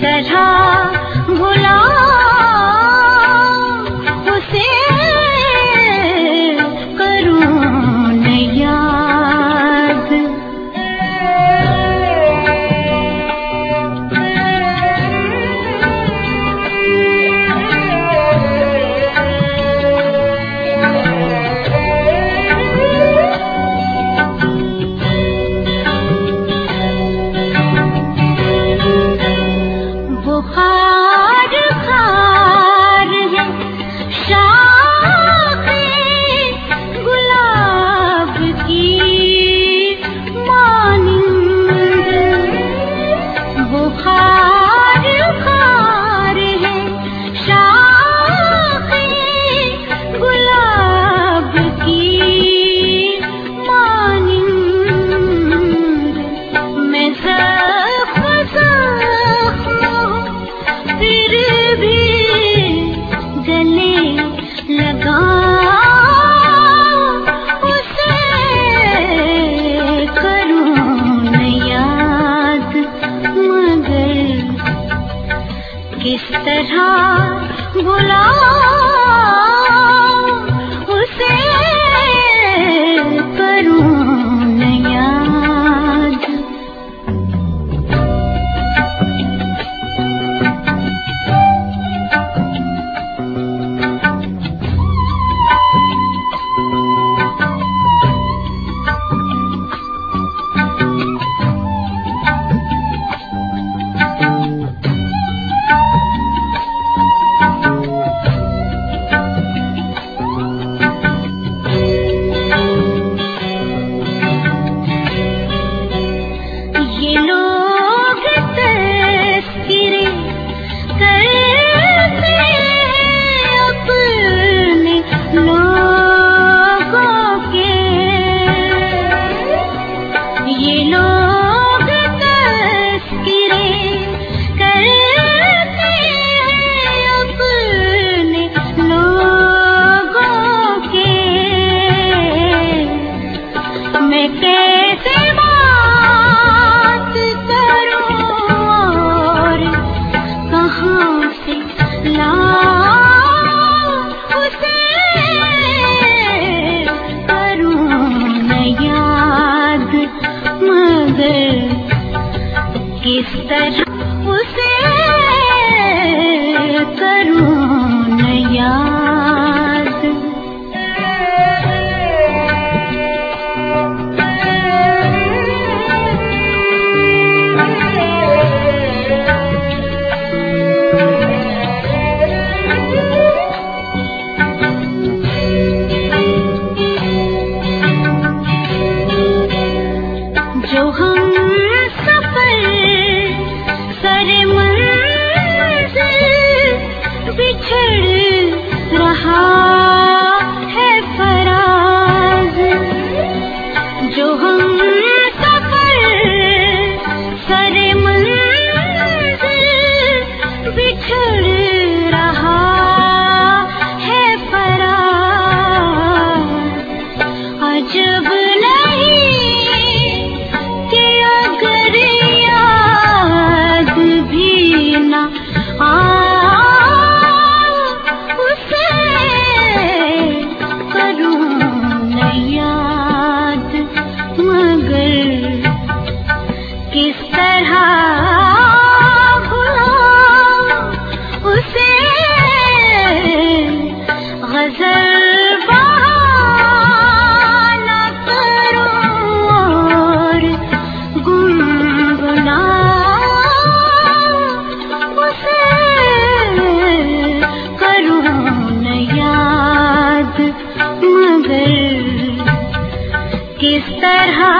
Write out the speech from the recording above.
在唱。किस तरह बुला उसे करूँ? कहते किस तरह